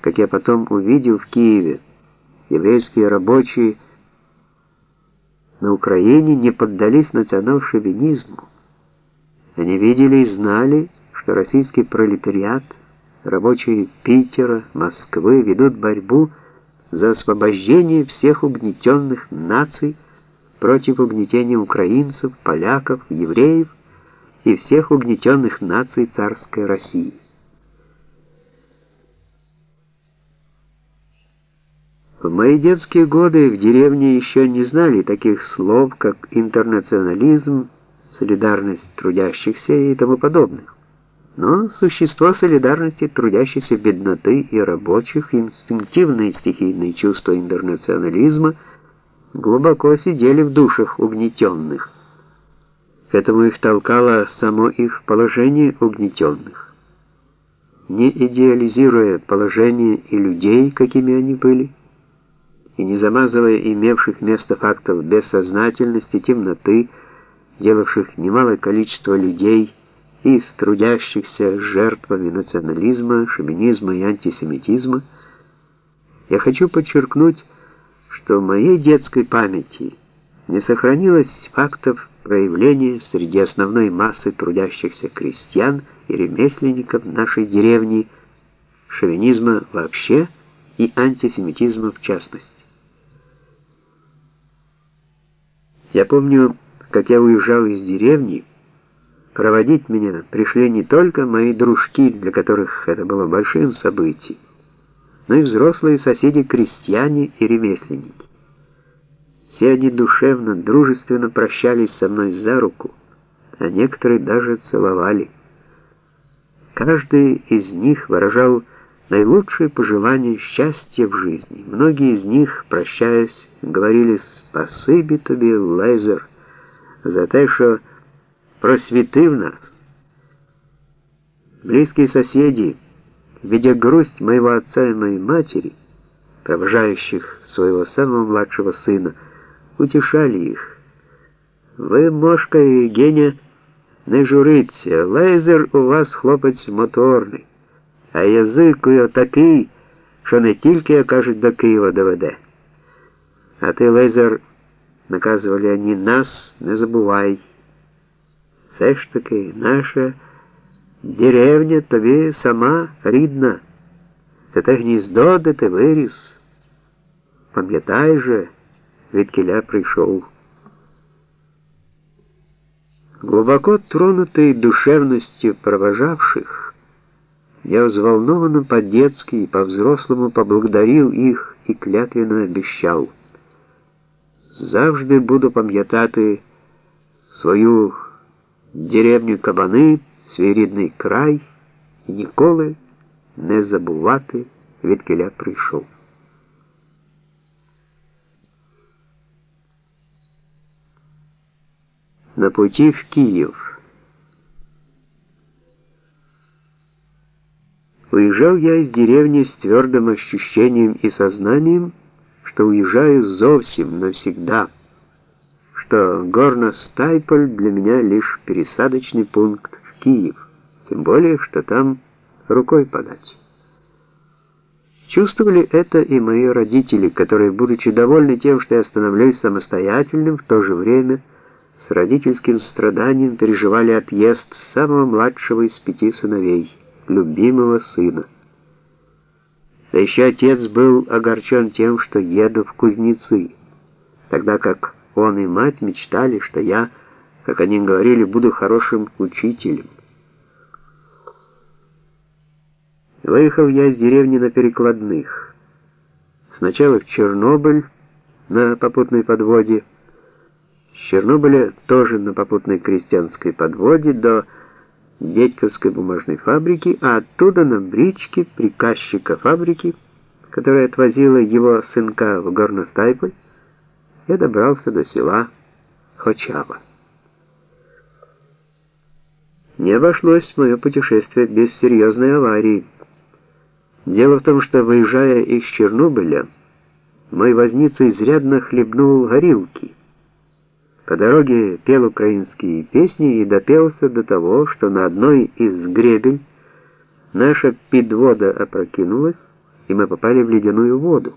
как я потом увидел в Киеве. Еврейские рабочие на Украине не поддались национал-шовинизму. Они видели и знали, что российский пролетариат, рабочие Питера, Москвы ведут борьбу за освобождение всех угнетенных наций против угнетения украинцев, поляков, евреев и всех угнетенных наций царской России. В мои детские годы в деревне еще не знали таких слов, как интернационализм, солидарность трудящихся и тому подобных. Но существо солидарности трудящихся бедноты и рабочих, инстинктивные стихийные чувства интернационализма глубоко сидели в душах угнетенных. К этому их толкало само их положение угнетенных. Не идеализируя положение и людей, какими они были, и не замазывая имевших место фактов бессознательности, темноты, делавших немалое количество людей из трудящихся жертвами национализма, шовинизма и антисемитизма, я хочу подчеркнуть, что в моей детской памяти не сохранилось фактов проявления среди основной массы трудящихся крестьян и ремесленников нашей деревни шовинизма вообще и антисемитизма в частности. Я помню, как я уезжал из деревни, проводить меня пришли не только мои дружки, для которых это было большим событием, но и взрослые соседи-крестьяне и ремесленники. Все они душевно, дружественно прощались со мной за руку, а некоторые даже целовали. Каждый из них выражал наилучшие пожелания счастья в жизни. Многие из них, прощаясь, говорили «Спасибо тебе, Лайзер, за то, что просветив нас». Близкие соседи, видя грусть моего отца и моей матери, провожающих своего самого младшего сына, утешали их. «Вы, Мошка и Геня, не журіться, лазер у вас хлопець моторний» а язик його такий, що не тільки, як кажуть, до Києва доведе. А ти, Лезер, наказували вони нас, не забувай. Все ж таки наша деревня тобі сама рідна. Це те гніздо, де ти виріс. Пам'ятай же, від кіля прийшов. Глубоко тронутый душевностью провожавших, я взволнованно по-детски и по-взрослому поблагодарил их и клятвенно обещал. Завжди буду пам'ятати свою деревню Кабани, свій рідний край і ніколи не забувати, відкиля прийшов. На пути в Киев Уезжал я из деревни с твердым ощущением и сознанием, что уезжаю зовсім навсегда, что Горно-Стайполь для меня лишь пересадочный пункт в Киев, тем более, что там рукой подать. Чувствовали это и мои родители, которые, будучи довольны тем, что я становлюсь самостоятельным, в то же время с родительским страданием переживали отъезд самого младшего из пяти сыновей любимого сына. Да еще отец был огорчен тем, что еду в Кузнецы, тогда как он и мать мечтали, что я, как они говорили, буду хорошим учителем. Выехал я из деревни на перекладных. Сначала в Чернобыль на попутной подводе, с Чернобыля тоже на попутной крестьянской подводе до Дедьковской бумажной фабрики, а оттуда на бричке приказчика фабрики, которая отвозила его сынка в Горностайполь, я добрался до села Хочава. Не обошлось мое путешествие без серьезной аварии. Дело в том, что, выезжая из Чернобыля, мой возница изрядно хлебнул горилки. По дороге пел украинские песни и допелся до того, что на одной из гребень наша подвода опрокинулась, и мы попали в ледяную воду.